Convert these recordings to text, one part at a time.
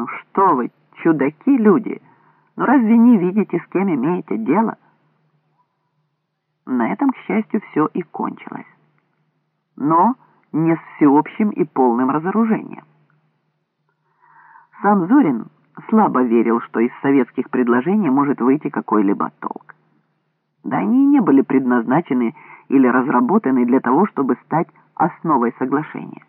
Ну что вы, чудаки люди, ну разве не видите, с кем имеете дело? На этом, к счастью, все и кончилось. Но не с всеобщим и полным разоружением. Сам Зорин слабо верил, что из советских предложений может выйти какой-либо толк. Да они и не были предназначены или разработаны для того, чтобы стать основой соглашения.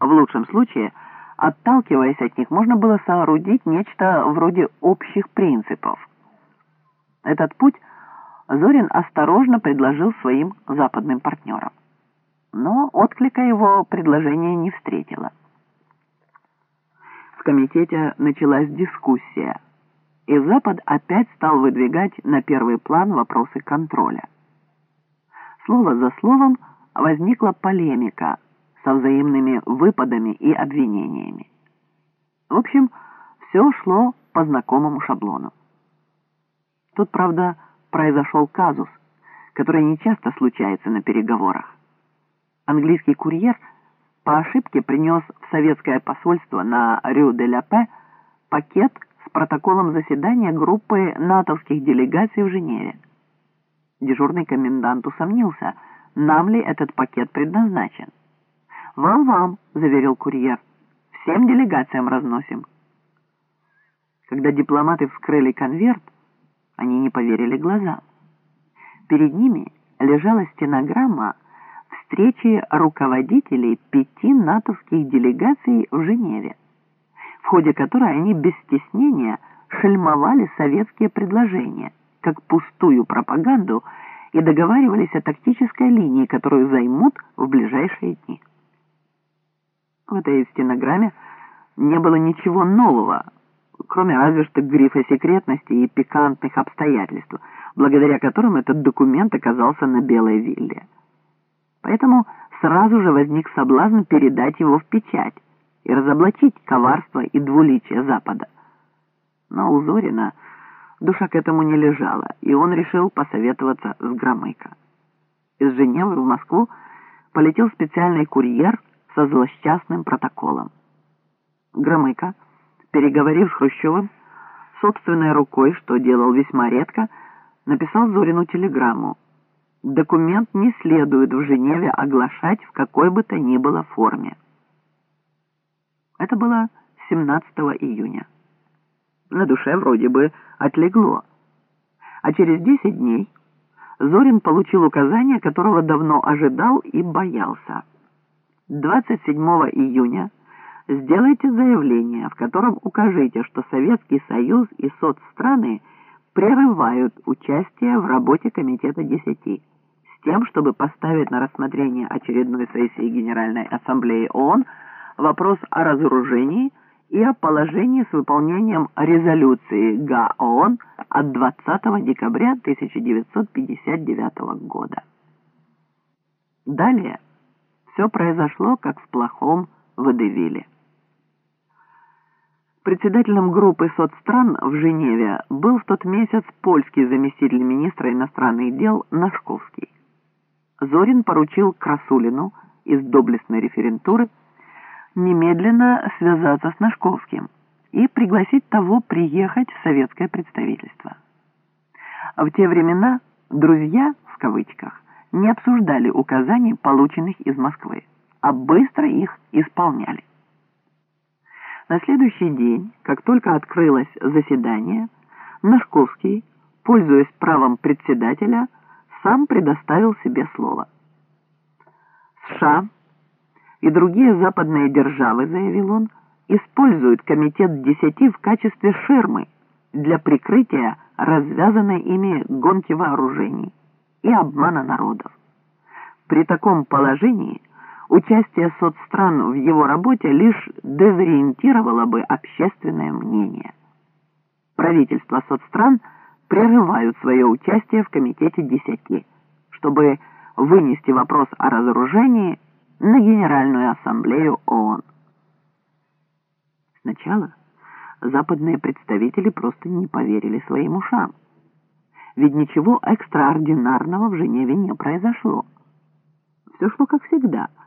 В лучшем случае, отталкиваясь от них, можно было соорудить нечто вроде общих принципов. Этот путь Зорин осторожно предложил своим западным партнерам. Но отклика его предложение не встретило. В комитете началась дискуссия, и Запад опять стал выдвигать на первый план вопросы контроля. Слово за словом возникла полемика со взаимными выпадами и обвинениями. В общем, все шло по знакомому шаблону. Тут, правда, произошел казус, который нечасто случается на переговорах. Английский курьер по ошибке принес в советское посольство на Рю-де-Ля-Пе пакет с протоколом заседания группы натовских делегаций в Женеве. Дежурный комендант усомнился, нам ли этот пакет предназначен. «Вам-вам», — заверил курьер, — «всем делегациям разносим». Когда дипломаты вскрыли конверт, они не поверили глазам. Перед ними лежала стенограмма встречи руководителей пяти натовских делегаций в Женеве, в ходе которой они без стеснения шельмовали советские предложения, как пустую пропаганду, и договаривались о тактической линии, которую займут в ближайшие дни. В этой стенограмме не было ничего нового, кроме разве что грифа секретности и пикантных обстоятельств, благодаря которым этот документ оказался на Белой вилле. Поэтому сразу же возник соблазн передать его в печать и разоблачить коварство и двуличие Запада. Но у Зорина душа к этому не лежала, и он решил посоветоваться с Громыко. Из Женевы в Москву полетел специальный курьер со злосчастным протоколом. Громыко переговорив с Хрущевым, собственной рукой, что делал весьма редко, написал Зорину телеграмму. Документ не следует в Женеве оглашать в какой бы то ни было форме. Это было 17 июня. На душе вроде бы отлегло. А через 10 дней Зорин получил указание, которого давно ожидал и боялся. 27 июня сделайте заявление, в котором укажите, что Советский Союз и соцстраны прерывают участие в работе Комитета 10 с тем, чтобы поставить на рассмотрение очередной сессии Генеральной Ассамблеи ООН вопрос о разоружении и о положении с выполнением резолюции ГА ООН от 20 декабря 1959 года. Далее все произошло как в плохом водевиле. Председателем группы соцстран в Женеве был в тот месяц польский заместитель министра иностранных дел Нашковский. Зорин поручил Красулину из доблестной референтуры немедленно связаться с Нашковским и пригласить того приехать в советское представительство. В те времена «друзья» в кавычках не обсуждали указаний, полученных из Москвы, а быстро их исполняли. На следующий день, как только открылось заседание, Нашковский, пользуясь правом председателя, сам предоставил себе слово. США и другие западные державы, заявил он, используют Комитет десяти в качестве ширмы для прикрытия развязанной ими гонки вооружений и обмана народов. При таком положении – Участие соцстран в его работе лишь дезориентировало бы общественное мнение. Правительства соцстран прерывают свое участие в Комитете десяти, чтобы вынести вопрос о разоружении на Генеральную Ассамблею ООН. Сначала западные представители просто не поверили своим ушам. Ведь ничего экстраординарного в Женеве не произошло. Все шло как всегда –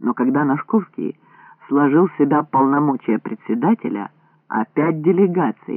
но когда Нашковский сложил в себя полномочия председателя опять делегации,